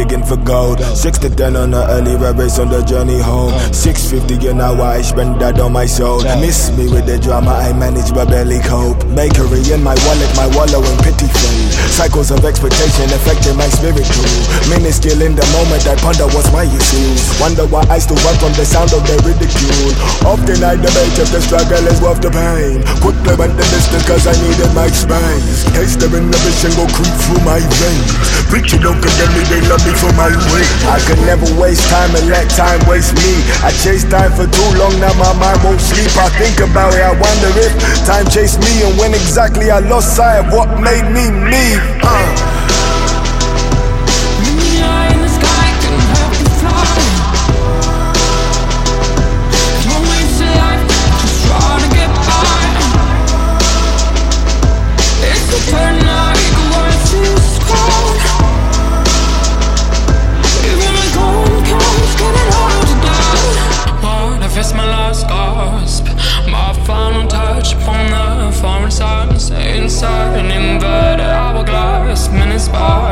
digging for gold. Six to ten on the early race on the journey home. Six fifty, know why I spend that on my soul. Miss me with the drama, I manage but barely cope. Bakery in my wallet, my wallowing pitiful. Cycles of expectation affecting my spirit too. Minuscule in the moment, I ponder what's my issues. Wonder why I still run from the sound of their ridicule. Often I debate if the struggle is worth the pain. Quickly went the cause I needed my space. Taste the inhibition go creep through my veins. Preacher don't condemn me, they love me for my way. I could never waste time and let time waste me. I chase time for too long, now my mind won't sleep. I think about it, I wonder if time chased me and when exactly I lost sight of what made me me. Uh.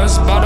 stars.